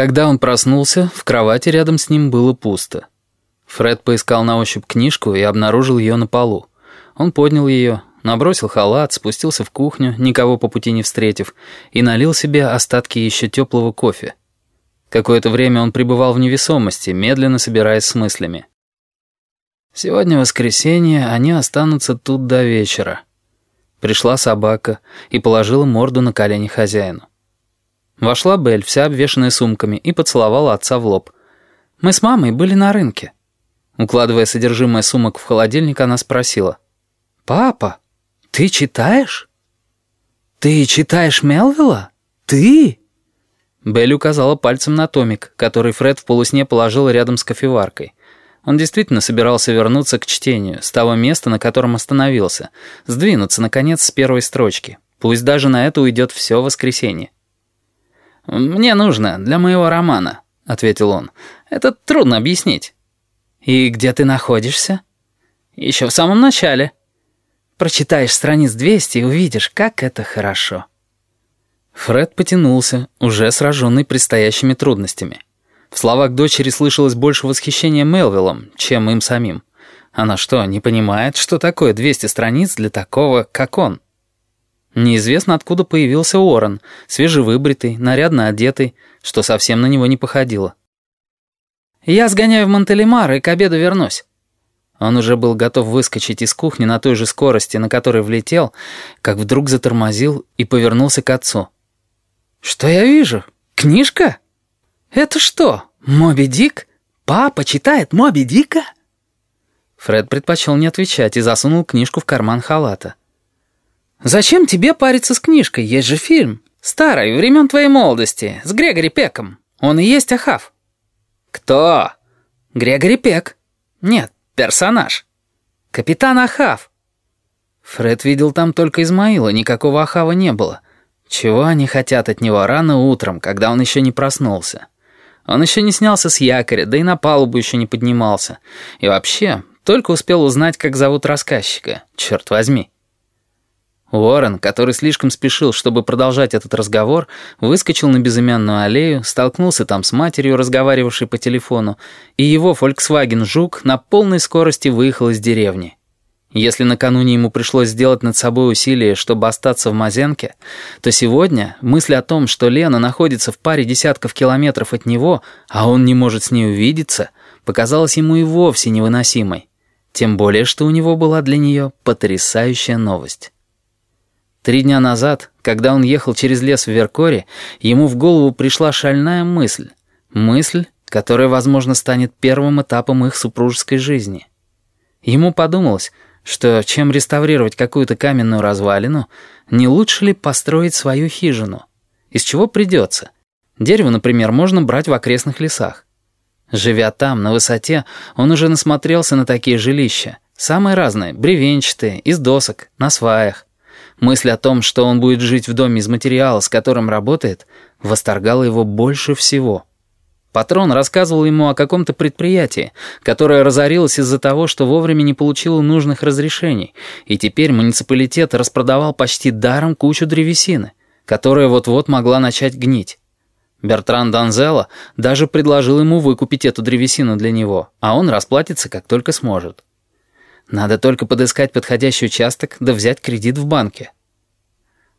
Когда он проснулся, в кровати рядом с ним было пусто. Фред поискал на ощупь книжку и обнаружил ее на полу. Он поднял ее, набросил халат, спустился в кухню, никого по пути не встретив, и налил себе остатки еще теплого кофе. Какое-то время он пребывал в невесомости, медленно собираясь с мыслями. Сегодня воскресенье, они останутся тут до вечера. Пришла собака и положила морду на колени хозяину. Вошла Белль, вся обвешанная сумками, и поцеловала отца в лоб. «Мы с мамой были на рынке». Укладывая содержимое сумок в холодильник, она спросила. «Папа, ты читаешь?» «Ты читаешь Мелвилла? Ты?» Белль указала пальцем на томик, который Фред в полусне положил рядом с кофеваркой. Он действительно собирался вернуться к чтению, с того места, на котором остановился, сдвинуться, наконец, с первой строчки. Пусть даже на это уйдет все воскресенье. «Мне нужно для моего романа», — ответил он. «Это трудно объяснить». «И где ты находишься?» «Еще в самом начале». «Прочитаешь страниц 200 и увидишь, как это хорошо». Фред потянулся, уже сраженный предстоящими трудностями. В словах дочери слышалось больше восхищения Мелвиллом, чем им самим. Она что, не понимает, что такое 200 страниц для такого, как он?» Неизвестно, откуда появился Уоррен, свежевыбритый, нарядно одетый, что совсем на него не походило. «Я сгоняю в Монтелемар и к обеду вернусь». Он уже был готов выскочить из кухни на той же скорости, на которой влетел, как вдруг затормозил и повернулся к отцу. «Что я вижу? Книжка? Это что, Моби Дик? Папа читает Моби Дика?» Фред предпочел не отвечать и засунул книжку в карман халата. «Зачем тебе париться с книжкой? Есть же фильм. Старый, времен твоей молодости, с Грегори Пеком. Он и есть Ахав». «Кто?» «Грегори Пек». «Нет, персонаж». «Капитан Ахав». Фред видел там только Измаила, никакого Ахава не было. Чего они хотят от него рано утром, когда он еще не проснулся? Он еще не снялся с якоря, да и на палубу еще не поднимался. И вообще, только успел узнать, как зовут рассказчика, черт возьми. Уоррен, который слишком спешил, чтобы продолжать этот разговор, выскочил на безымянную аллею, столкнулся там с матерью, разговаривавшей по телефону, и его Volkswagen Жук на полной скорости выехал из деревни. Если накануне ему пришлось сделать над собой усилие, чтобы остаться в Мазенке, то сегодня мысль о том, что Лена находится в паре десятков километров от него, а он не может с ней увидеться, показалась ему и вовсе невыносимой. Тем более, что у него была для нее потрясающая новость. Три дня назад, когда он ехал через лес в Веркоре, ему в голову пришла шальная мысль. Мысль, которая, возможно, станет первым этапом их супружеской жизни. Ему подумалось, что чем реставрировать какую-то каменную развалину, не лучше ли построить свою хижину? Из чего придется? Дерево, например, можно брать в окрестных лесах. Живя там, на высоте, он уже насмотрелся на такие жилища. Самые разные, бревенчатые, из досок, на сваях. Мысль о том, что он будет жить в доме из материала, с которым работает, восторгала его больше всего. Патрон рассказывал ему о каком-то предприятии, которое разорилось из-за того, что вовремя не получило нужных разрешений, и теперь муниципалитет распродавал почти даром кучу древесины, которая вот-вот могла начать гнить. Бертран Данзело даже предложил ему выкупить эту древесину для него, а он расплатится, как только сможет. Надо только подыскать подходящий участок да взять кредит в банке.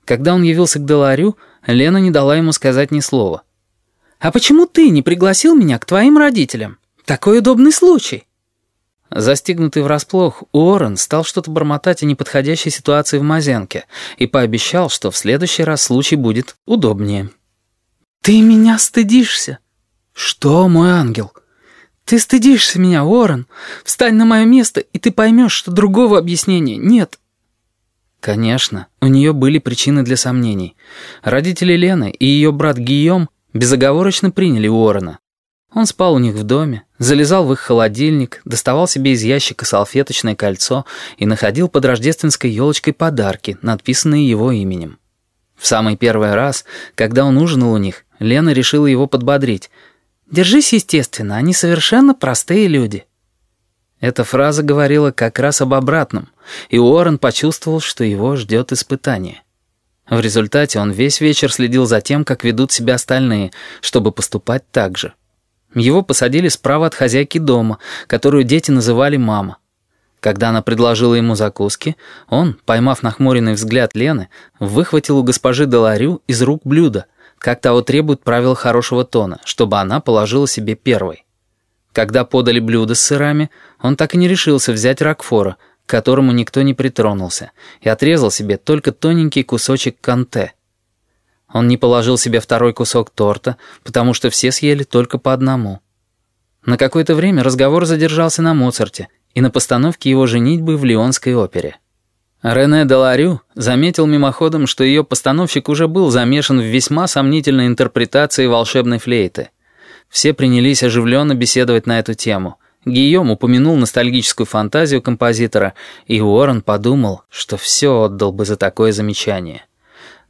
Когда он явился к Деларю, Лена не дала ему сказать ни слова. «А почему ты не пригласил меня к твоим родителям? Такой удобный случай». Застигнутый врасплох, Уоррен стал что-то бормотать о неподходящей ситуации в Мазенке и пообещал, что в следующий раз случай будет удобнее. «Ты меня стыдишься?» «Что, мой ангел?» «Ты стыдишься меня, Уоррен. Встань на мое место, и ты поймешь, что другого объяснения нет». Конечно, у нее были причины для сомнений. Родители Лены и ее брат Гийом безоговорочно приняли Уоррена. Он спал у них в доме, залезал в их холодильник, доставал себе из ящика салфеточное кольцо и находил под рождественской елочкой подарки, надписанные его именем. В самый первый раз, когда он ужинал у них, Лена решила его подбодрить — Держись естественно, они совершенно простые люди». Эта фраза говорила как раз об обратном, и Уоррен почувствовал, что его ждет испытание. В результате он весь вечер следил за тем, как ведут себя остальные, чтобы поступать так же. Его посадили справа от хозяйки дома, которую дети называли «мама». Когда она предложила ему закуски, он, поймав нахмуренный взгляд Лены, выхватил у госпожи Деларю из рук блюдо, как того требует правила хорошего тона, чтобы она положила себе первой. Когда подали блюдо с сырами, он так и не решился взять ракфора, к которому никто не притронулся, и отрезал себе только тоненький кусочек канте. Он не положил себе второй кусок торта, потому что все съели только по одному. На какое-то время разговор задержался на Моцарте и на постановке его женитьбы в Лионской опере. Рене Деларю заметил мимоходом, что ее постановщик уже был замешан в весьма сомнительной интерпретации волшебной флейты. Все принялись оживленно беседовать на эту тему. Гийом упомянул ностальгическую фантазию композитора, и Уоррен подумал, что все отдал бы за такое замечание.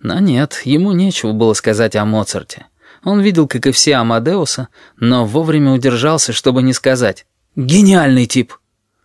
Но нет, ему нечего было сказать о Моцарте. Он видел, как и все Амадеуса, но вовремя удержался, чтобы не сказать «Гениальный тип!»